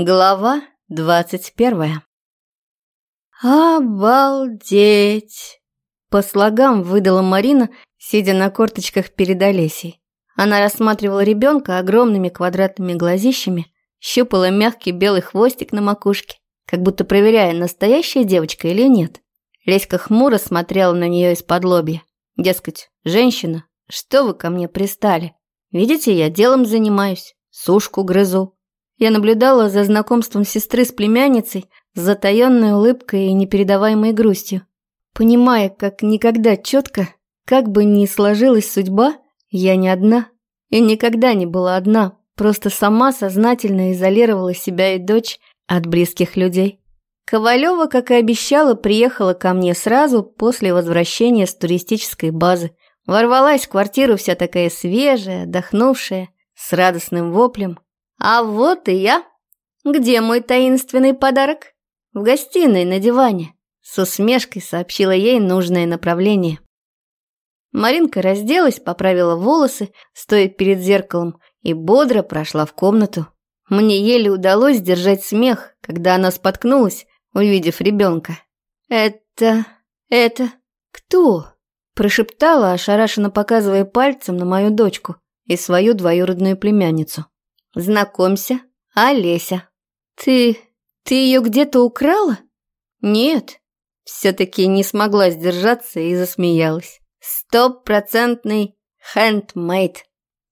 Глава двадцать первая. «Обалдеть!» По слогам выдала Марина, сидя на корточках перед Олесей. Она рассматривала ребенка огромными квадратными глазищами, щупала мягкий белый хвостик на макушке, как будто проверяя, настоящая девочка или нет. Леська хмуро смотрела на нее из-под лобья. Дескать, женщина, что вы ко мне пристали? Видите, я делом занимаюсь, сушку грызу. Я наблюдала за знакомством сестры с племянницей с затаённой улыбкой и непередаваемой грустью. Понимая, как никогда четко, как бы ни сложилась судьба, я не одна. И никогда не была одна, просто сама сознательно изолировала себя и дочь от близких людей. Ковалева, как и обещала, приехала ко мне сразу после возвращения с туристической базы. Ворвалась в квартиру вся такая свежая, отдохнувшая, с радостным воплем – а вот и я. Где мой таинственный подарок? В гостиной на диване. С усмешкой сообщила ей нужное направление. Маринка разделась, поправила волосы, стоя перед зеркалом, и бодро прошла в комнату. Мне еле удалось сдержать смех, когда она споткнулась, увидев ребенка. «Это... это... кто?» Прошептала, ошарашенно показывая пальцем на мою дочку и свою двоюродную племянницу. Знакомься, Олеся. Ты... ты ее где-то украла? Нет. Все-таки не смогла сдержаться и засмеялась. Стопроцентный хендмейд.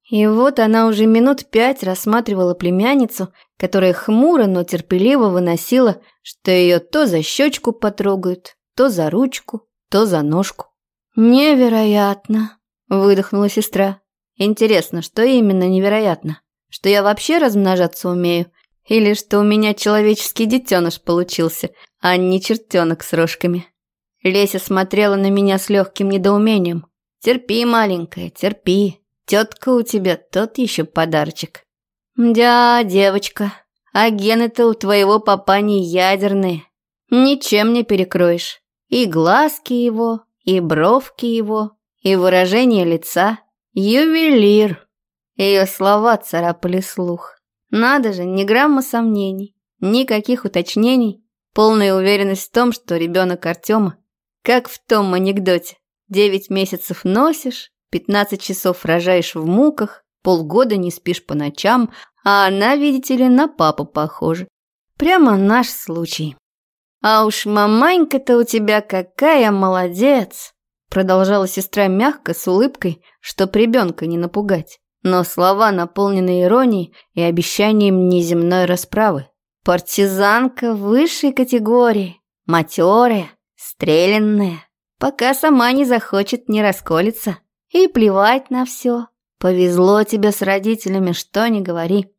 И вот она уже минут пять рассматривала племянницу, которая хмуро, но терпеливо выносила, что ее то за щечку потрогают, то за ручку, то за ножку. «Невероятно!» – выдохнула сестра. «Интересно, что именно невероятно?» Что я вообще размножаться умею? Или что у меня человеческий детеныш получился, а не чертенок с рожками? Леся смотрела на меня с легким недоумением. «Терпи, маленькая, терпи. Тетка у тебя тот еще подарочек». «Да, девочка, а гены-то у твоего папа не ядерные. Ничем не перекроешь. И глазки его, и бровки его, и выражение лица. Ювелир». Ее слова царапали слух. Надо же, ни грамма сомнений, никаких уточнений, полная уверенность в том, что ребенок Артема, как в том анекдоте, девять месяцев носишь, пятнадцать часов рожаешь в муках, полгода не спишь по ночам, а она, видите ли, на папу похожа. Прямо наш случай. А уж маманька-то у тебя какая молодец, продолжала сестра мягко, с улыбкой, чтоб ребенка не напугать но слова наполнены иронией и обещанием неземной расправы. Партизанка высшей категории, матерая, стрелянная, пока сама не захочет не расколется. И плевать на все. Повезло тебе с родителями, что не говори.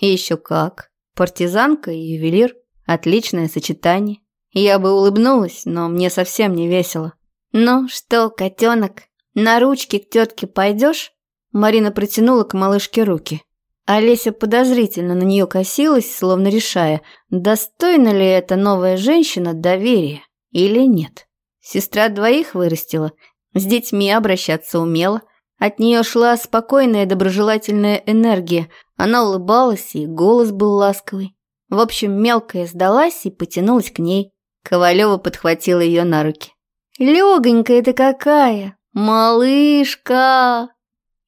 И еще как. Партизанка и ювелир – отличное сочетание. Я бы улыбнулась, но мне совсем не весело. Ну что, котенок, на ручки к тетке пойдешь? Марина протянула к малышке руки. Олеся подозрительно на нее косилась, словно решая, достойна ли эта новая женщина доверия или нет. Сестра двоих вырастила, с детьми обращаться умела. От нее шла спокойная доброжелательная энергия. Она улыбалась, и голос был ласковый. В общем, мелкая сдалась и потянулась к ней. Ковалева подхватила ее на руки. «Легонькая ты какая! Малышка!»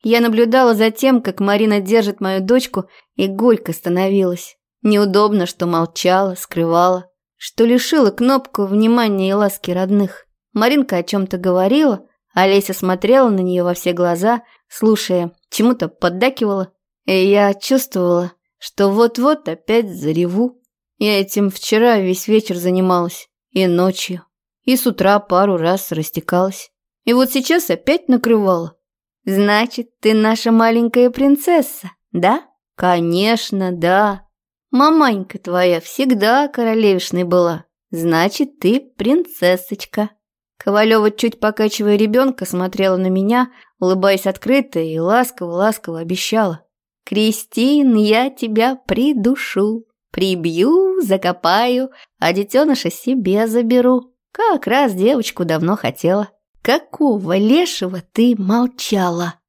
Я наблюдала за тем, как Марина держит мою дочку, и горько становилась. Неудобно, что молчала, скрывала, что лишила кнопку внимания и ласки родных. Маринка о чем-то говорила, а Леся смотрела на нее во все глаза, слушая, чему-то поддакивала. И я чувствовала, что вот-вот опять зареву. Я этим вчера весь вечер занималась, и ночью, и с утра пару раз растекалась. И вот сейчас опять накрывала. Значит, ты наша маленькая принцесса, да? Конечно, да. Маманька твоя всегда королевишной была. Значит, ты принцессочка. Ковалева, чуть покачивая ребенка, смотрела на меня, улыбаясь открыто и ласково-ласково обещала. «Кристин, я тебя придушу, прибью, закопаю, а детеныша себе заберу. Как раз девочку давно хотела». «Какого лешего ты молчала?»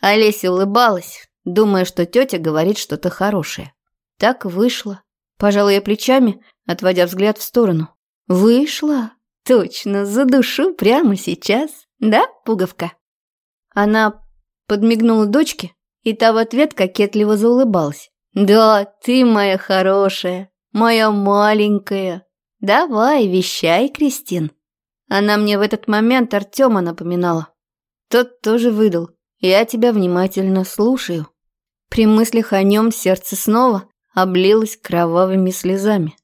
Олеся улыбалась, думая, что тетя говорит что-то хорошее. Так вышло. Пожала я плечами, отводя взгляд в сторону. Вышла. Точно, за душу прямо сейчас. Да, пуговка? Она подмигнула дочке, и та в ответ кокетливо заулыбалась. «Да, ты моя хорошая, моя маленькая. Давай, вещай, Кристин». Она мне в этот момент Артема напоминала. Тот тоже выдал. Я тебя внимательно слушаю. При мыслях о нем сердце снова облилось кровавыми слезами.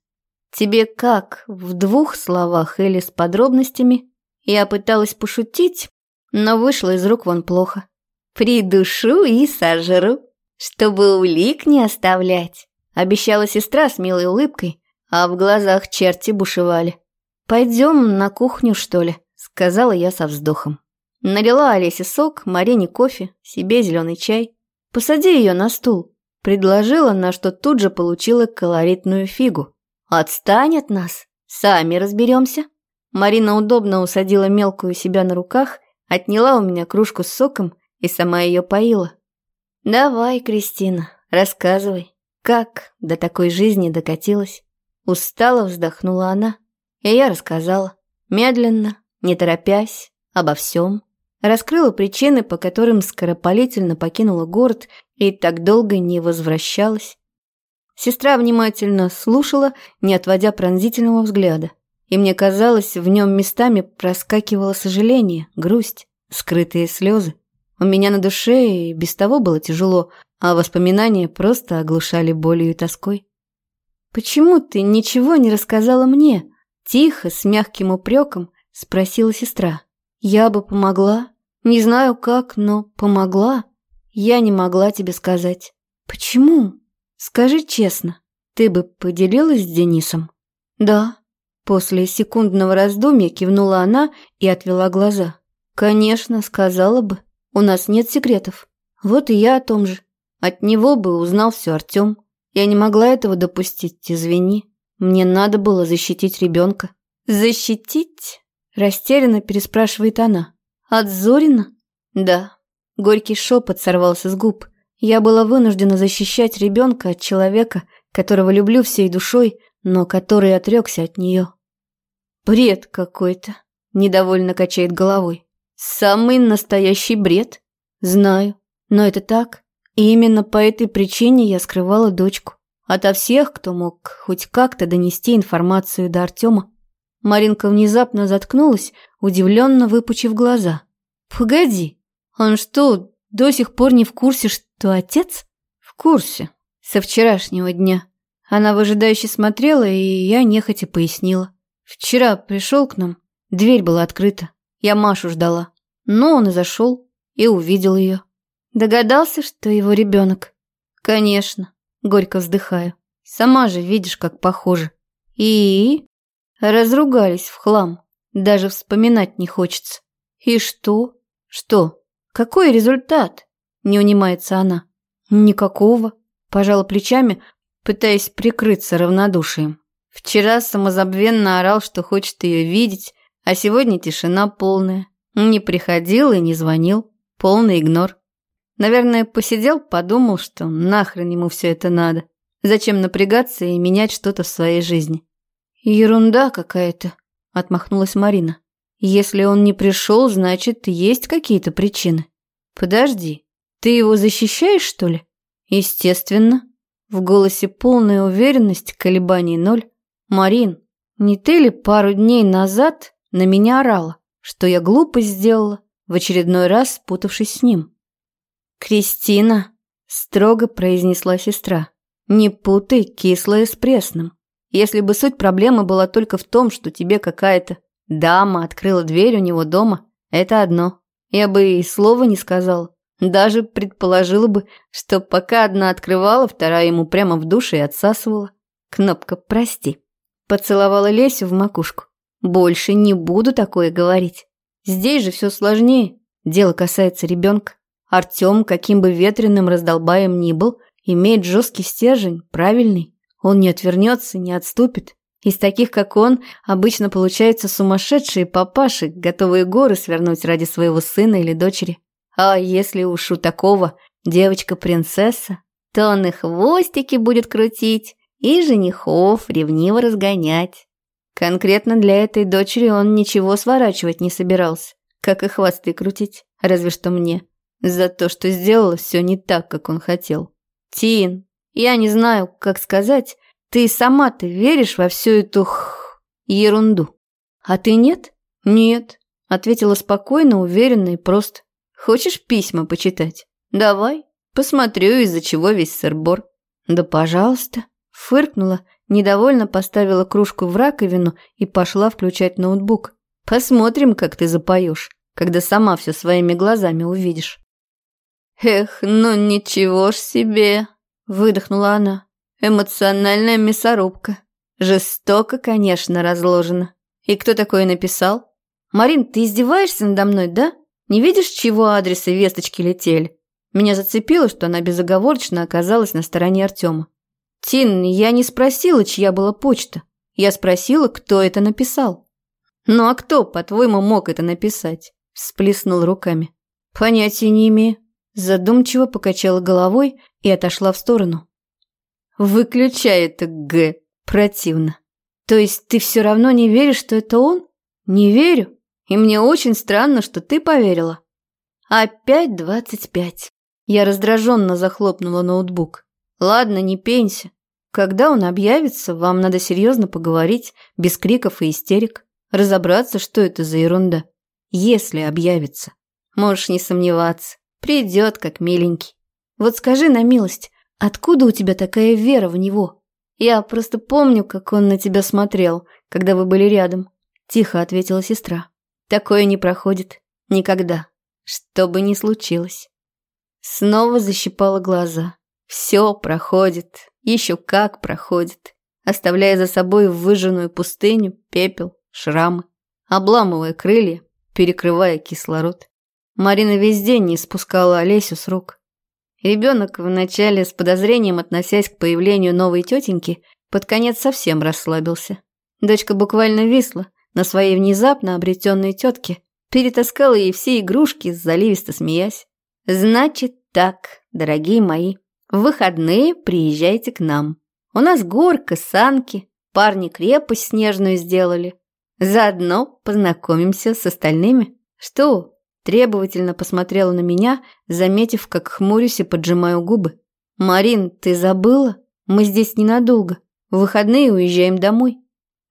Тебе как, в двух словах или с подробностями? Я пыталась пошутить, но вышло из рук вон плохо. Придушу и сожру, чтобы улик не оставлять, обещала сестра с милой улыбкой, а в глазах черти бушевали. «Пойдем на кухню, что ли?» – сказала я со вздохом. Налила Олесе сок, Марине кофе, себе зеленый чай. «Посади ее на стул», – предложила, на что тут же получила колоритную фигу. «Отстань от нас, сами разберемся». Марина удобно усадила мелкую себя на руках, отняла у меня кружку с соком и сама ее поила. «Давай, Кристина, рассказывай, как до такой жизни докатилась?» Устало вздохнула она. И я рассказала, медленно, не торопясь, обо всем. Раскрыла причины, по которым скоропалительно покинула город и так долго не возвращалась. Сестра внимательно слушала, не отводя пронзительного взгляда. И мне казалось, в нем местами проскакивало сожаление, грусть, скрытые слезы. У меня на душе и без того было тяжело, а воспоминания просто оглушали болью и тоской. «Почему ты ничего не рассказала мне?» Тихо, с мягким упреком, спросила сестра. «Я бы помогла. Не знаю как, но помогла. Я не могла тебе сказать. Почему? Скажи честно, ты бы поделилась с Денисом?» «Да». После секундного раздумья кивнула она и отвела глаза. «Конечно, сказала бы. У нас нет секретов. Вот и я о том же. От него бы узнал все Артем. Я не могла этого допустить, извини». Мне надо было защитить ребенка. «Защитить?» – растерянно переспрашивает она. «От Зорина?» «Да». Горький шепот сорвался с губ. Я была вынуждена защищать ребенка от человека, которого люблю всей душой, но который отрекся от нее. «Бред какой-то», – недовольно качает головой. «Самый настоящий бред?» «Знаю, но это так. И именно по этой причине я скрывала дочку. Ото всех, кто мог хоть как-то донести информацию до Артема. Маринка внезапно заткнулась, удивленно выпучив глаза. «Погоди, он что, до сих пор не в курсе, что отец?» «В курсе. Со вчерашнего дня». Она выжидающе смотрела, и я нехотя пояснила. «Вчера пришел к нам, дверь была открыта. Я Машу ждала. Но он и зашел, и увидел ее. Догадался, что его ребенок?» «Конечно. Горько вздыхаю. Сама же видишь, как похоже. И... Разругались в хлам. Даже вспоминать не хочется. И что? Что? Какой результат? Не унимается она. Никакого. Пожала плечами, пытаясь прикрыться равнодушием. Вчера самозабвенно орал, что хочет ее видеть, а сегодня тишина полная. Не приходил и не звонил. Полный игнор. Наверное, посидел, подумал, что нахрен ему все это надо. Зачем напрягаться и менять что-то в своей жизни? Ерунда какая-то, отмахнулась Марина. Если он не пришел, значит, есть какие-то причины. Подожди, ты его защищаешь, что ли? Естественно. В голосе полная уверенность, колебаний ноль. Марин, не ты ли пару дней назад на меня орала, что я глупость сделала, в очередной раз спутавшись с ним? «Кристина», – строго произнесла сестра, – «не путай кислое с пресным. Если бы суть проблемы была только в том, что тебе какая-то дама открыла дверь у него дома, это одно. Я бы и слова не сказала. Даже предположила бы, что пока одна открывала, вторая ему прямо в душе и отсасывала. Кнопка «Прости». Поцеловала Лесю в макушку. Больше не буду такое говорить. Здесь же все сложнее. Дело касается ребенка. Артем, каким бы ветреным раздолбаем ни был, имеет жесткий стержень, правильный. Он не отвернется, не отступит. Из таких, как он, обычно получаются сумасшедшие папаши, готовые горы свернуть ради своего сына или дочери. А если уж у такого девочка-принцесса, то он и хвостики будет крутить, и женихов ревниво разгонять. Конкретно для этой дочери он ничего сворачивать не собирался, как и хвосты крутить, разве что мне, за то, что сделала все не так, как он хотел. Тин, я не знаю, как сказать, ты сама-то веришь во всю эту х... ерунду. А ты нет? Нет, ответила спокойно, уверенно и просто. Хочешь письма почитать? Давай, посмотрю, из-за чего весь сырбор. Да пожалуйста, фыркнула Недовольно поставила кружку в раковину и пошла включать ноутбук. Посмотрим, как ты запоешь, когда сама все своими глазами увидишь. Эх, ну ничего ж себе, выдохнула она. Эмоциональная мясорубка. Жестоко, конечно, разложена. И кто такое написал? Марин, ты издеваешься надо мной, да? Не видишь, чего адресы весточки летели? Меня зацепило, что она безоговорочно оказалась на стороне Артема. «Тин, я не спросила, чья была почта. Я спросила, кто это написал». «Ну а кто, по-твоему, мог это написать?» – всплеснул руками. «Понятия не имею». Задумчиво покачала головой и отошла в сторону. «Выключай это, Г. Противно. То есть ты все равно не веришь, что это он?» «Не верю. И мне очень странно, что ты поверила». «Опять двадцать пять». Я раздраженно захлопнула ноутбук. «Ладно, не пенься. Когда он объявится, вам надо серьезно поговорить, без криков и истерик, разобраться, что это за ерунда. Если объявится. Можешь не сомневаться. Придет, как миленький. Вот скажи на милость, откуда у тебя такая вера в него? Я просто помню, как он на тебя смотрел, когда вы были рядом. Тихо ответила сестра. Такое не проходит. Никогда. Что бы ни случилось. Снова защипала глаза. Все проходит, еще как проходит, оставляя за собой выжженную пустыню, пепел, шрамы, обламывая крылья, перекрывая кислород. Марина весь день не спускала Олесю с рук. Ребенок, вначале с подозрением относясь к появлению новой тетеньки, под конец совсем расслабился. Дочка буквально висла на своей внезапно обретенной тетке, перетаскала ей все игрушки, заливисто смеясь. «Значит так, дорогие мои, в выходные приезжайте к нам. У нас горка, санки, парни крепость снежную сделали. Заодно познакомимся с остальными. Что? Требовательно посмотрела на меня, заметив, как хмурюсь и поджимаю губы. «Марин, ты забыла? Мы здесь ненадолго. В выходные уезжаем домой».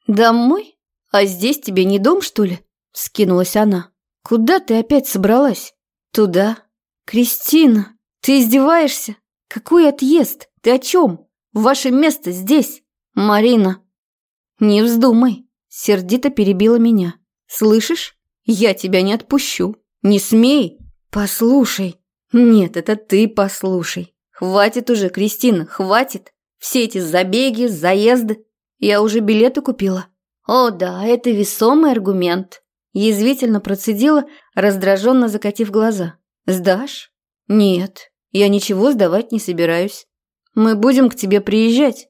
«Домой? А здесь тебе не дом, что ли?» Скинулась она. «Куда ты опять собралась?» «Туда». «Кристина, ты издеваешься?» «Какой отъезд? Ты о чем? Ваше место здесь, Марина!» «Не вздумай!» – сердито перебила меня. «Слышишь? Я тебя не отпущу. Не смей!» «Послушай!» «Нет, это ты послушай. Хватит уже, Кристина, хватит. Все эти забеги, заезды. Я уже билеты купила». «О да, это весомый аргумент», – язвительно процедила, раздраженно закатив глаза. «Сдашь?» «Нет, я ничего сдавать не собираюсь. Мы будем к тебе приезжать.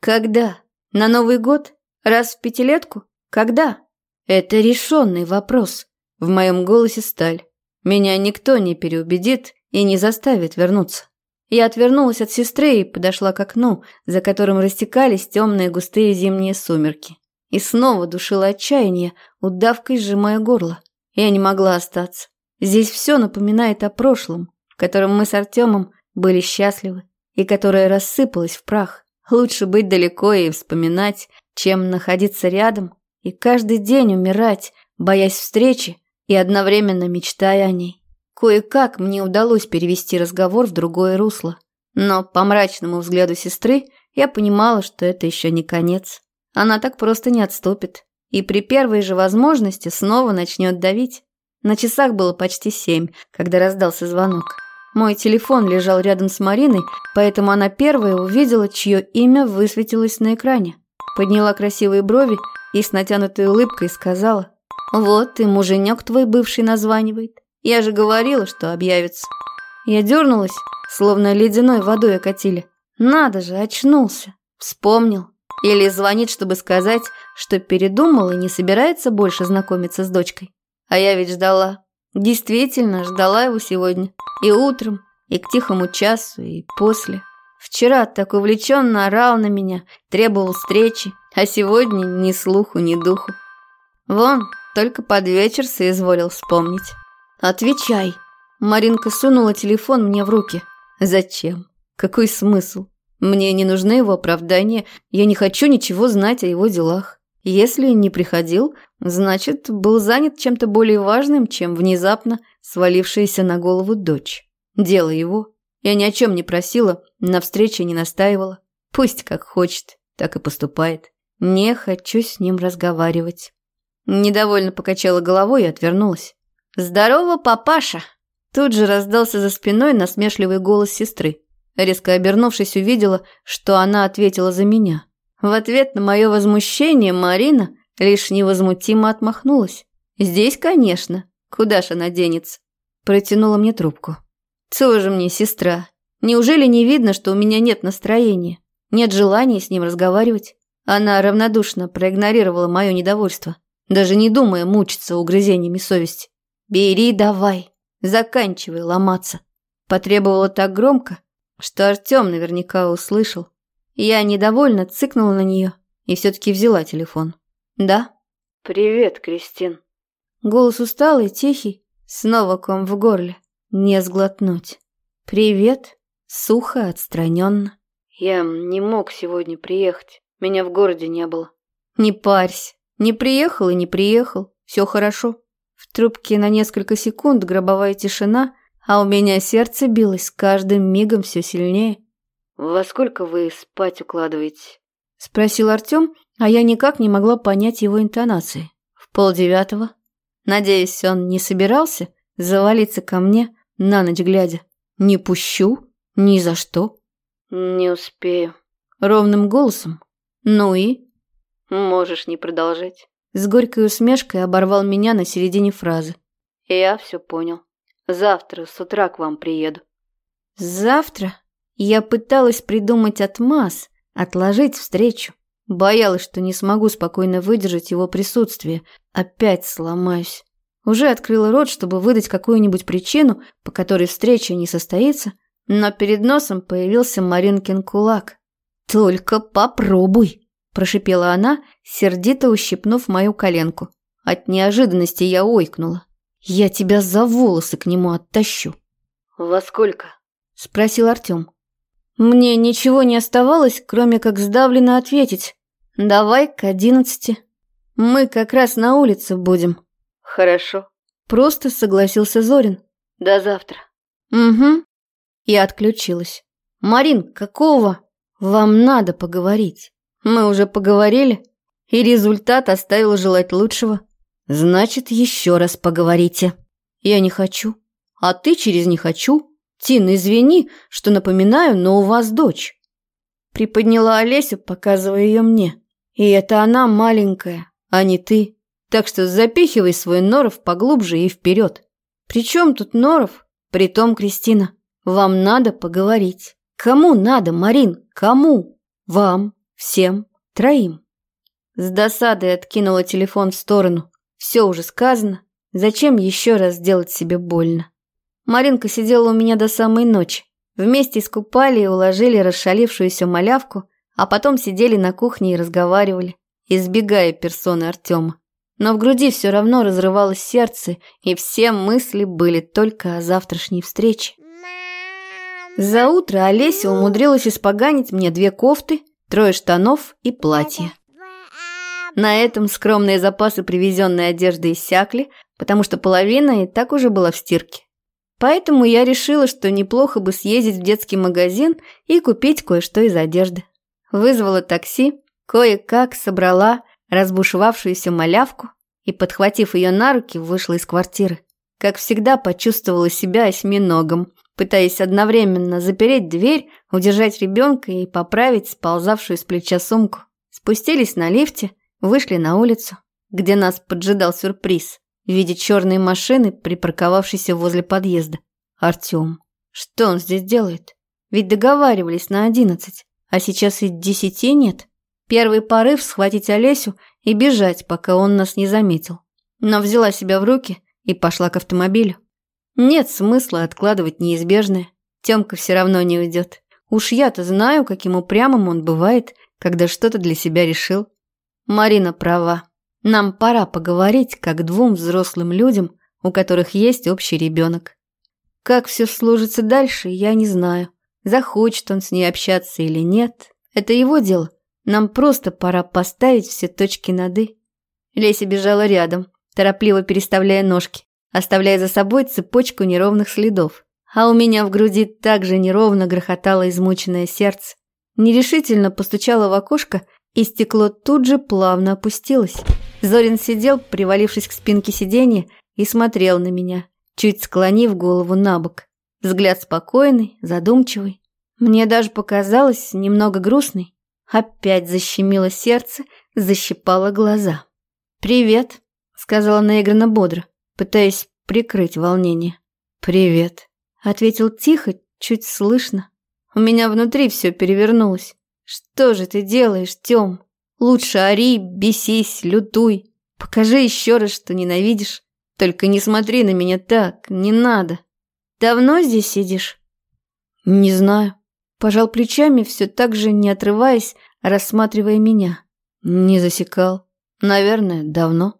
Когда? На Новый год? Раз в пятилетку? Когда? Это решенный вопрос. В моем голосе сталь. Меня никто не переубедит и не заставит вернуться. Я отвернулась от сестры и подошла к окну, за которым растекались темные густые зимние сумерки. И снова душила отчаяние, удавкой сжимая горло. Я не могла остаться. Здесь все напоминает о прошлом, котором мы с Артемом были счастливы и которое рассыпалось в прах. Лучше быть далеко и вспоминать, чем находиться рядом и каждый день умирать, боясь встречи и одновременно мечтая о ней. Кое-как мне удалось перевести разговор в другое русло. Но по мрачному взгляду сестры я понимала, что это еще не конец. Она так просто не отступит. И при первой же возможности снова начнет давить. На часах было почти семь, когда раздался звонок. Мой телефон лежал рядом с Мариной, поэтому она первая увидела, чье имя высветилось на экране. Подняла красивые брови и с натянутой улыбкой сказала, «Вот и муженек твой бывший названивает. Я же говорила, что объявится». Я дернулась, словно ледяной водой окатили. Надо же, очнулся, вспомнил. Или звонит, чтобы сказать, что передумал и не собирается больше знакомиться с дочкой. А я ведь ждала. Действительно, ждала его сегодня. И утром, и к тихому часу, и после. Вчера так увлеченно орал на меня, требовал встречи, а сегодня ни слуху, ни духу. Вон, только под вечер соизволил вспомнить. Отвечай. Маринка сунула телефон мне в руки. Зачем? Какой смысл? Мне не нужны его оправдания, я не хочу ничего знать о его делах. Если не приходил, значит, был занят чем-то более важным, чем внезапно свалившаяся на голову дочь. Дело его. Я ни о чем не просила, на встрече не настаивала. Пусть как хочет, так и поступает. Не хочу с ним разговаривать. Недовольно покачала головой и отвернулась. «Здорово, папаша!» Тут же раздался за спиной насмешливый голос сестры. Резко обернувшись, увидела, что она ответила за меня. В ответ на мое возмущение Марина лишь невозмутимо отмахнулась. «Здесь, конечно. Куда ж она денется?» Протянула мне трубку. «Тоже мне сестра. Неужели не видно, что у меня нет настроения? Нет желания с ним разговаривать?» Она равнодушно проигнорировала мое недовольство, даже не думая мучиться угрызениями совести. «Бери давай, заканчивай ломаться», потребовала так громко, что Артем наверняка услышал. Я недовольно цыкнула на нее и все-таки взяла телефон. «Да?» «Привет, Кристин». Голос усталый, тихий, снова ком в горле. Не сглотнуть. «Привет?» Сухо, отстраненно. «Я не мог сегодня приехать. Меня в городе не было». «Не парься. Не приехал и не приехал. Все хорошо». В трубке на несколько секунд гробовая тишина, а у меня сердце билось с каждым мигом все сильнее. «Во сколько вы спать укладываете?» – спросил Артем, а я никак не могла понять его интонации. «В полдевятого. Надеюсь, он не собирался завалиться ко мне на ночь глядя. Не пущу, ни за что». «Не успею». Ровным голосом. «Ну и?» «Можешь не продолжать». С горькой усмешкой оборвал меня на середине фразы. «Я все понял. Завтра с утра к вам приеду». «Завтра?» Я пыталась придумать отмаз, отложить встречу. Боялась, что не смогу спокойно выдержать его присутствие. Опять сломаюсь. Уже открыла рот, чтобы выдать какую-нибудь причину, по которой встреча не состоится, но перед носом появился Маринкин кулак. «Только попробуй!» – прошипела она, сердито ущипнув мою коленку. От неожиданности я ойкнула. «Я тебя за волосы к нему оттащу». «Во сколько?» – спросил Артем. Мне ничего не оставалось, кроме как сдавленно ответить. «Давай к одиннадцати. Мы как раз на улице будем». «Хорошо». Просто согласился Зорин. «До завтра». «Угу». Я отключилась. «Марин, какого? Вам надо поговорить. Мы уже поговорили, и результат оставил желать лучшего. Значит, еще раз поговорите. Я не хочу. А ты через «не хочу» «Тин, извини, что напоминаю, но у вас дочь». Приподняла Олесю, показывая ее мне. И это она маленькая, а не ты. Так что запихивай свой норов поглубже и вперед. Причем тут норов? Притом, Кристина, вам надо поговорить. Кому надо, Марин, кому? Вам, всем, троим. С досадой откинула телефон в сторону. Все уже сказано. Зачем еще раз делать себе больно? Маринка сидела у меня до самой ночи. Вместе искупали и уложили расшалившуюся малявку, а потом сидели на кухне и разговаривали, избегая персоны Артема. Но в груди все равно разрывалось сердце, и все мысли были только о завтрашней встрече. За утро Олеся умудрилась испоганить мне две кофты, трое штанов и платье. На этом скромные запасы привезенной одежды иссякли, потому что половина и так уже была в стирке. Поэтому я решила, что неплохо бы съездить в детский магазин и купить кое-что из одежды. Вызвала такси, кое-как собрала разбушевавшуюся малявку и, подхватив ее на руки, вышла из квартиры. Как всегда, почувствовала себя осьминогом, пытаясь одновременно запереть дверь, удержать ребенка и поправить сползавшую с плеча сумку. Спустились на лифте, вышли на улицу, где нас поджидал сюрприз в виде черной машины, припарковавшейся возле подъезда. Артем. Что он здесь делает? Ведь договаривались на одиннадцать, а сейчас и десяти нет. Первый порыв схватить Олесю и бежать, пока он нас не заметил. Но взяла себя в руки и пошла к автомобилю. Нет смысла откладывать неизбежное. Тёмка все равно не уйдет. Уж я-то знаю, каким упрямым он бывает, когда что-то для себя решил. Марина права. Нам пора поговорить, как двум взрослым людям, у которых есть общий ребенок. Как все сложится дальше, я не знаю. Захочет он с ней общаться или нет, это его дело. Нам просто пора поставить все точки над «и». Леся бежала рядом, торопливо переставляя ножки, оставляя за собой цепочку неровных следов. А у меня в груди также неровно грохотало измученное сердце. Нерешительно постучала в окошко, и стекло тут же плавно опустилось. Зорин сидел, привалившись к спинке сиденья, и смотрел на меня, чуть склонив голову на бок. Взгляд спокойный, задумчивый. Мне даже показалось немного грустный. Опять защемило сердце, защипало глаза. «Привет», — сказала наигранно бодро, пытаясь прикрыть волнение. «Привет», — ответил тихо, чуть слышно. У меня внутри все перевернулось. «Что же ты делаешь, Тём? Лучше ори, бесись, лютуй. Покажи еще раз, что ненавидишь. Только не смотри на меня так, не надо. Давно здесь сидишь?» «Не знаю». Пожал плечами, все так же не отрываясь, рассматривая меня. Не засекал. Наверное, давно.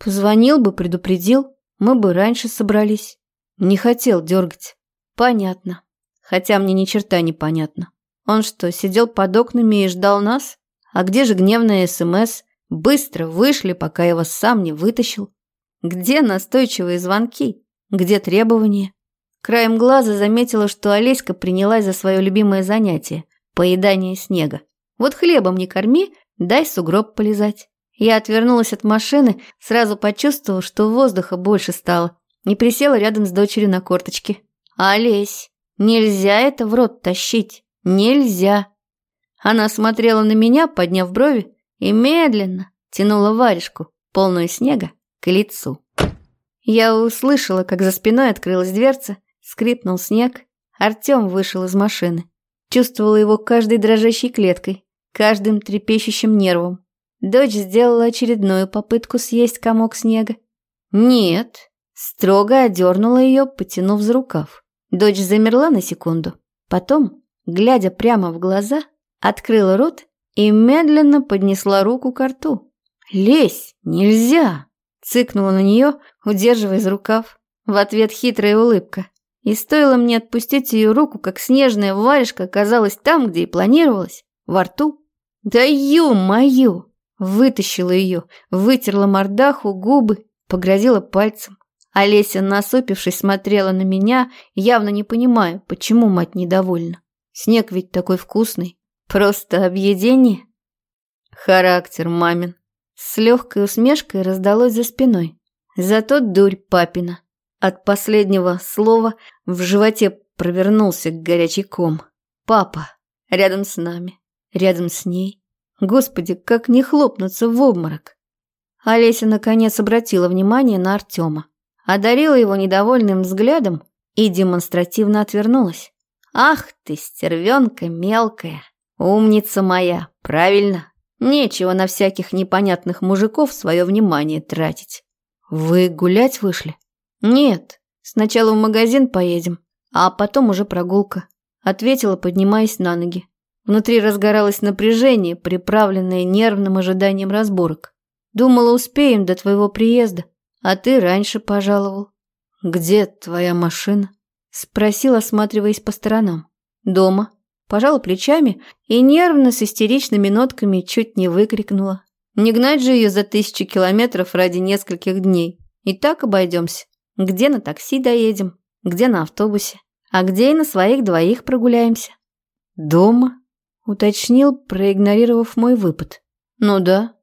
Позвонил бы, предупредил, мы бы раньше собрались. Не хотел дергать. Понятно. Хотя мне ни черта не понятно. Он что, сидел под окнами и ждал нас? А где же гневная СМС? Быстро вышли, пока я вас сам не вытащил. Где настойчивые звонки? Где требования? Краем глаза заметила, что Олеська принялась за свое любимое занятие – поедание снега. Вот хлебом не корми, дай сугроб полезать. Я отвернулась от машины, сразу почувствовала, что воздуха больше стало, и присела рядом с дочерью на корточке. «Олесь, нельзя это в рот тащить, нельзя!» Она смотрела на меня, подняв брови, и медленно тянула варежку, полную снега, к лицу. Я услышала, как за спиной открылась дверца, Скрипнул снег. Артем вышел из машины. Чувствовала его каждой дрожащей клеткой, каждым трепещущим нервом. Дочь сделала очередную попытку съесть комок снега. «Нет», строго одернула ее, потянув за рукав. Дочь замерла на секунду. Потом, глядя прямо в глаза, открыла рот и медленно поднесла руку к рту. «Лезь! Нельзя!» Цыкнула на нее, удерживая за рукав. В ответ хитрая улыбка. И стоило мне отпустить ее руку, как снежная варежка оказалась там, где и планировалась, во рту. Да ё-моё! Вытащила ее, вытерла мордаху, губы, погрозила пальцем. Олеся, насупившись, смотрела на меня, явно не понимая, почему мать недовольна. Снег ведь такой вкусный. Просто объедение. Характер мамин. С легкой усмешкой раздалось за спиной. Зато дурь папина. От последнего слова в животе провернулся горячий ком. Папа рядом с нами, рядом с ней. Господи, как не хлопнуться в обморок. Олеся наконец обратила внимание на Артема, одарила его недовольным взглядом и демонстративно отвернулась. «Ах ты, стервенка мелкая, умница моя, правильно. Нечего на всяких непонятных мужиков свое внимание тратить. Вы гулять вышли?» «Нет, сначала в магазин поедем, а потом уже прогулка», ответила, поднимаясь на ноги. Внутри разгоралось напряжение, приправленное нервным ожиданием разборок. Думала, успеем до твоего приезда, а ты раньше пожаловал. «Где твоя машина?» Спросил, осматриваясь по сторонам. «Дома». Пожала плечами и нервно с истеричными нотками чуть не выкрикнула. Не гнать же ее за тысячи километров ради нескольких дней. И так обойдемся. Где на такси доедем, где на автобусе, а где и на своих двоих прогуляемся. Дома? Уточнил, проигнорировав мой выпад. Ну да.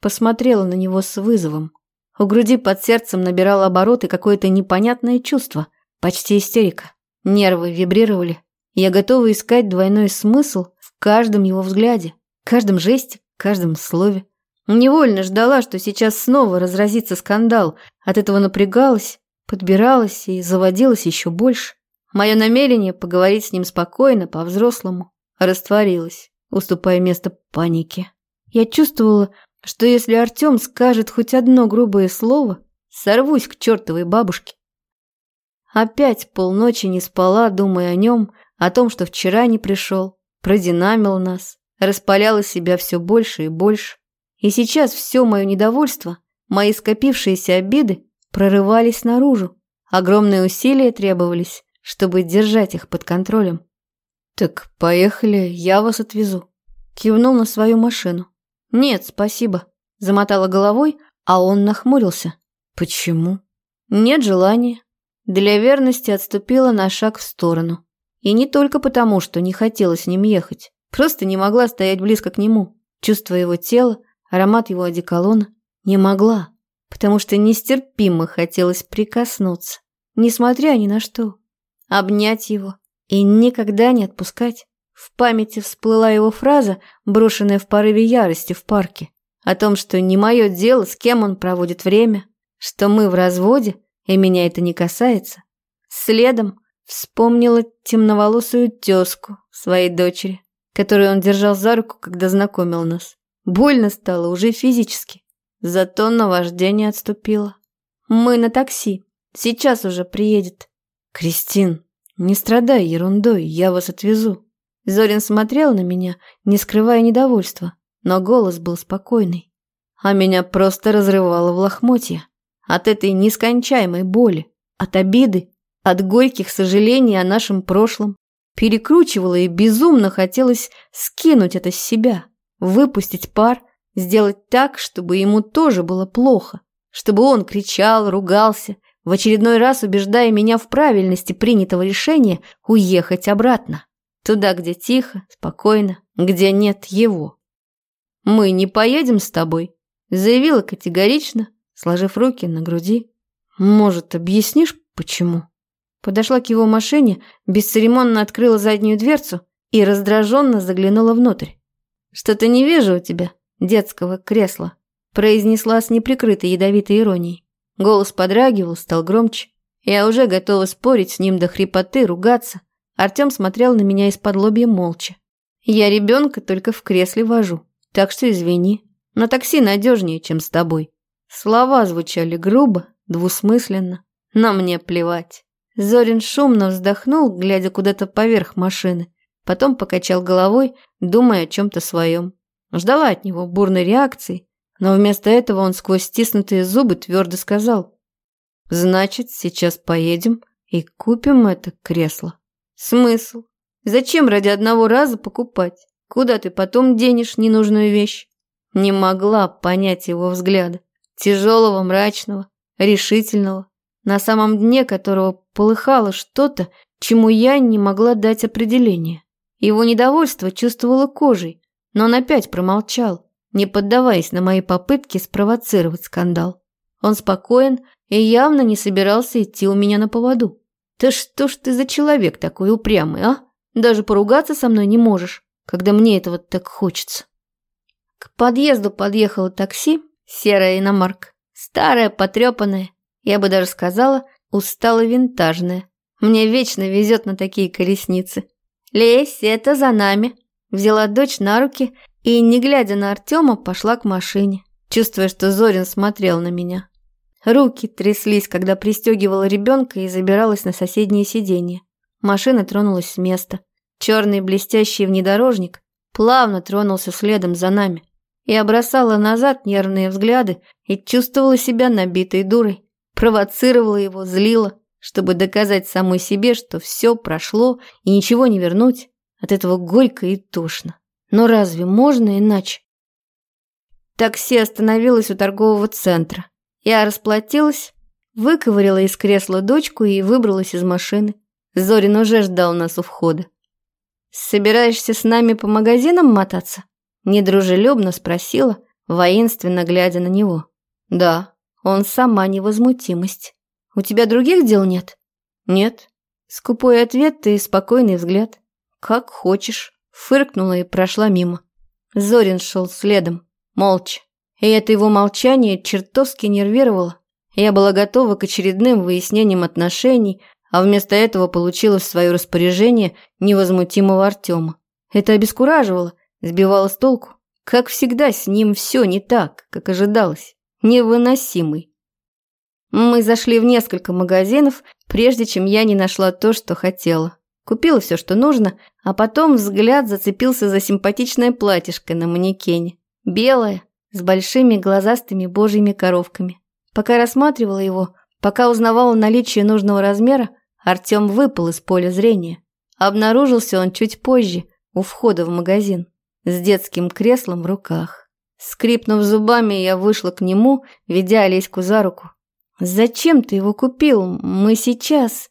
Посмотрела на него с вызовом. У груди под сердцем набирало обороты какое-то непонятное чувство, почти истерика. Нервы вибрировали. Я готова искать двойной смысл в каждом его взгляде, каждом жесте, каждом слове. Невольно ждала, что сейчас снова разразится скандал. От этого напрягалась, Подбиралась и заводилась еще больше. Мое намерение поговорить с ним спокойно, по-взрослому, растворилось, уступая место панике. Я чувствовала, что если Артем скажет хоть одно грубое слово, сорвусь к чертовой бабушке. Опять полночи не спала, думая о нем, о том, что вчера не пришел, продинамил нас, распалял из себя все больше и больше. И сейчас все мое недовольство, мои скопившиеся обиды прорывались наружу. Огромные усилия требовались, чтобы держать их под контролем. «Так поехали, я вас отвезу», – кивнул на свою машину. «Нет, спасибо», – замотала головой, а он нахмурился. «Почему?» «Нет желания». Для верности отступила на шаг в сторону. И не только потому, что не хотела с ним ехать. Просто не могла стоять близко к нему, чувствуя его тело, аромат его одеколона. Не могла, потому что нестерпимо хотелось прикоснуться, несмотря ни на что. Обнять его и никогда не отпускать. В памяти всплыла его фраза, брошенная в порыве ярости в парке, о том, что не мое дело, с кем он проводит время, что мы в разводе, и меня это не касается. Следом вспомнила темноволосую тезку своей дочери, которую он держал за руку, когда знакомил нас. Больно стало уже физически, зато наваждение отступило. Мы на такси, сейчас уже приедет. Кристин, не страдай ерундой, я вас отвезу. Зорин смотрел на меня, не скрывая недовольства, но голос был спокойный. А меня просто разрывало в лохмотья. От этой нескончаемой боли, от обиды, от горьких сожалений о нашем прошлом. Перекручивало и безумно хотелось скинуть это с себя, выпустить пар, сделать так, чтобы ему тоже было плохо, чтобы он кричал, ругался, в очередной раз убеждая меня в правильности принятого решения уехать обратно. Туда, где тихо, спокойно, где нет его. «Мы не поедем с тобой», – заявила категорично, сложив руки на груди. «Может, объяснишь, почему?» Подошла к его машине, бесцеремонно открыла заднюю дверцу и раздраженно заглянула внутрь. «Что-то не вижу у тебя детского кресла», произнесла с неприкрытой ядовитой иронией. Голос подрагивал, стал громче. Я уже готова спорить с ним до хрипоты, ругаться. Артем смотрел на меня из-под лобья молча. Я ребенка только в кресле вожу, так что извини. На такси надежнее, чем с тобой. Слова звучали грубо, двусмысленно, но мне плевать. Зорин шумно вздохнул, глядя куда-то поверх машины. Потом покачал головой, думая о чем-то своем. Ждала от него бурной реакции, но вместо этого он сквозь стиснутые зубы твердо сказал. «Значит, сейчас поедем и купим это кресло». «Смысл? Зачем ради одного раза покупать? Куда ты потом денешь ненужную вещь?» Не могла понять его взгляда тяжелого, мрачного, решительного, на самом дне которого полыхало что-то, чему я не могла дать определение. Его недовольство чувствовала кожей, но он опять промолчал, не поддаваясь на мои попытки спровоцировать скандал. Он спокоен и явно не собирался идти у меня на поводу. «Да что ж ты за человек такой упрямый, а? Даже поругаться со мной не можешь, когда мне этого так хочется». К подъезду подъехало такси, Серая иномарка. Старая, потрепанная. Я бы даже сказала, устало винтажная. Мне вечно везет на такие колесницы. «Лезь, это за нами!» Взяла дочь на руки и, не глядя на Артема, пошла к машине, чувствуя, что Зорин смотрел на меня. Руки тряслись, когда пристегивала ребенка и забиралась на соседнее сиденье. Машина тронулась с места. Черный блестящий внедорожник плавно тронулся следом за нами. Я бросала назад нервные взгляды и чувствовала себя набитой дурой. Провоцировала его, злила, чтобы доказать самой себе, что все прошло и ничего не вернуть. От этого горько и тошно. Но разве можно иначе? Такси остановилось у торгового центра. Я расплатилась, выковырила из кресла дочку и выбралась из машины. Зорин уже ждал нас у входа. «Собираешься с нами по магазинам мотаться?» Недружелюбно спросила, воинственно глядя на него. «Да, он сама невозмутимость. У тебя других дел нет?» «Нет». Скупой ответ и спокойный взгляд. «Как хочешь», фыркнула и прошла мимо. Зорин шел следом, молча. И это его молчание чертовски нервировало. Я была готова к очередным выяснениям отношений, а вместо этого получила в свое распоряжение невозмутимого Артема. Это обескураживало Сбивала с толку. Как всегда, с ним все не так, как ожидалось. Невыносимый. Мы зашли в несколько магазинов, прежде чем я не нашла то, что хотела. Купила все, что нужно, а потом взгляд зацепился за симпатичное платьишко на манекене. Белое, с большими глазастыми божьими коровками. Пока рассматривала его, пока узнавала наличие нужного размера, Артем выпал из поля зрения. Обнаружился он чуть позже, у входа в магазин, с детским креслом в руках. Скрипнув зубами, я вышла к нему, ведя Олеську за руку. «Зачем ты его купил? Мы сейчас...»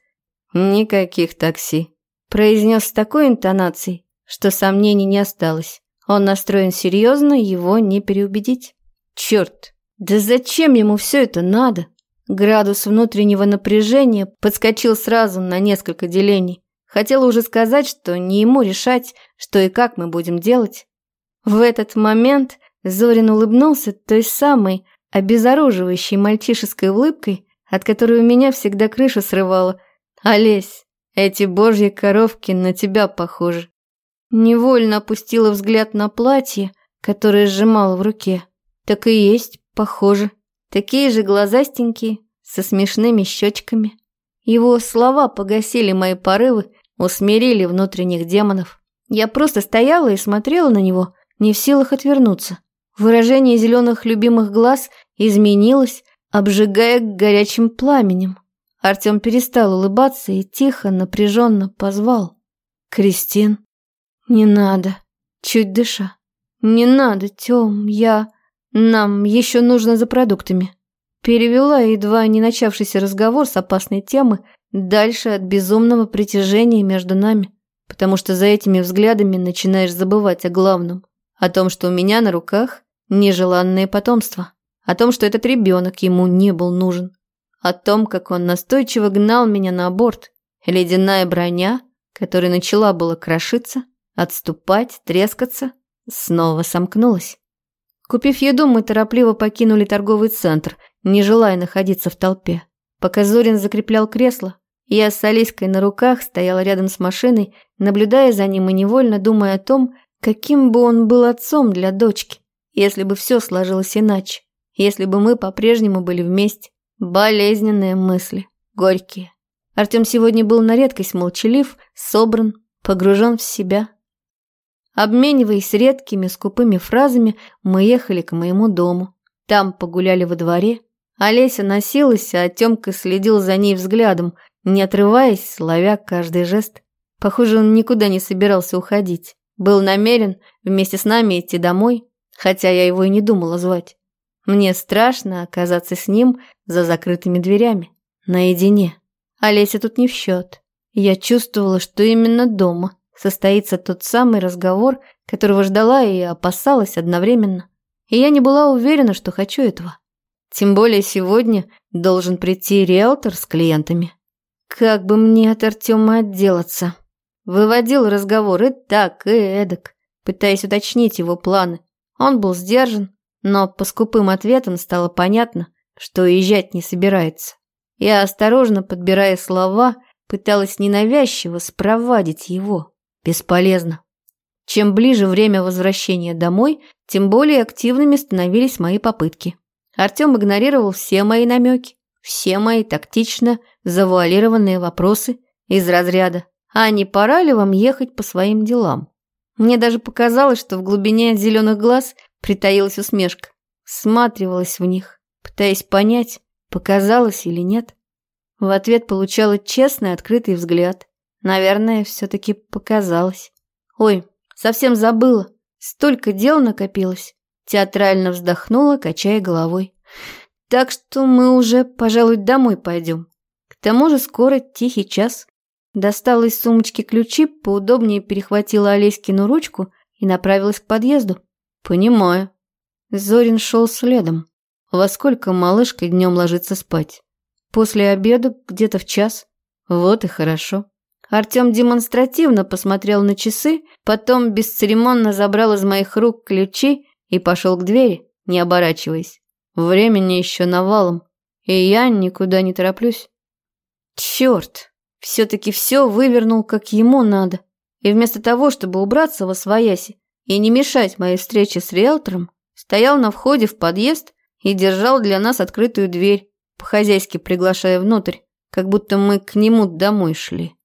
«Никаких такси», – произнес с такой интонацией, что сомнений не осталось. Он настроен серьезно, его не переубедить. Черт, да зачем ему все это надо? Градус внутреннего напряжения подскочил сразу на несколько делений. Хотела уже сказать, что не ему решать, что и как мы будем делать. В этот момент Зорин улыбнулся той самой обезоруживающей мальчишеской улыбкой, от которой у меня всегда крыша срывала. «Олесь, эти божьи коровки на тебя похожи». Невольно опустила взгляд на платье, которое сжимала в руке. Так и есть, похоже. Такие же глазастенькие, со смешными щечками. Его слова погасили мои порывы, усмирили внутренних демонов. Я просто стояла и смотрела на него, не в силах отвернуться. Выражение зеленых любимых глаз изменилось, обжигая горячим пламенем. Артем перестал улыбаться и тихо, напряженно позвал. «Кристин». «Не надо», чуть дыша. «Не надо, Тём, я... Нам еще нужно за продуктами». Перевела едва не начавшийся разговор с опасной темы дальше от безумного притяжения между нами, потому что за этими взглядами начинаешь забывать о главном, о том, что у меня на руках нежеланное потомство, о том, что этот ребенок ему не был нужен, о том, как он настойчиво гнал меня на аборт, ледяная броня, которая начала было крошиться, Отступать, трескаться, снова сомкнулась. Купив еду, мы торопливо покинули торговый центр, не желая находиться в толпе. Пока Зорин закреплял кресло, я с Алиской на руках стояла рядом с машиной, наблюдая за ним и невольно думая о том, каким бы он был отцом для дочки, если бы все сложилось иначе, если бы мы по-прежнему были вместе. Болезненные мысли, горькие. Артем сегодня был на редкость молчалив, собран, погружен в себя. Обмениваясь редкими скупыми фразами, мы ехали к моему дому. Там погуляли во дворе. Олеся носилась, а Тёмка следил за ней взглядом, не отрываясь, ловя каждый жест. Похоже, он никуда не собирался уходить. Был намерен вместе с нами идти домой, хотя я его и не думала звать. Мне страшно оказаться с ним за закрытыми дверями, наедине. Олеся тут не в счет. Я чувствовала, что именно дома – состоится тот самый разговор, которого ждала и опасалась одновременно. И я не была уверена, что хочу этого. Тем более сегодня должен прийти риэлтор с клиентами. Как бы мне от Артема отделаться? Выводил разговор и так, и эдак, пытаясь уточнить его планы. Он был сдержан, но по скупым ответам стало понятно, что уезжать не собирается. Я, осторожно подбирая слова, пыталась ненавязчиво спровадить его. Бесполезно. Чем ближе время возвращения домой, тем более активными становились мои попытки. Артем игнорировал все мои намеки, все мои тактично завуалированные вопросы из разряда «А не пора ли вам ехать по своим делам?» Мне даже показалось, что в глубине зеленых глаз притаилась усмешка. Сматривалась в них, пытаясь понять, показалось или нет. В ответ получала честный открытый взгляд, Наверное, все-таки показалось. Ой, совсем забыла. Столько дел накопилось. Театрально вздохнула, качая головой. Так что мы уже, пожалуй, домой пойдем. К тому же скоро тихий час. Достала из сумочки ключи, поудобнее перехватила Олеськину ручку и направилась к подъезду. Понимаю. Зорин шел следом. Во сколько малышка днем ложится спать? После обеда, где-то в час. Вот и хорошо. Артем демонстративно посмотрел на часы, потом бесцеремонно забрал из моих рук ключи и пошел к двери, не оборачиваясь. Времени еще навалом, и я никуда не тороплюсь. Черт, все-таки все вывернул, как ему надо. И вместо того, чтобы убраться во свояси и не мешать моей встрече с риэлтором, стоял на входе в подъезд и держал для нас открытую дверь, по-хозяйски приглашая внутрь, как будто мы к нему домой шли.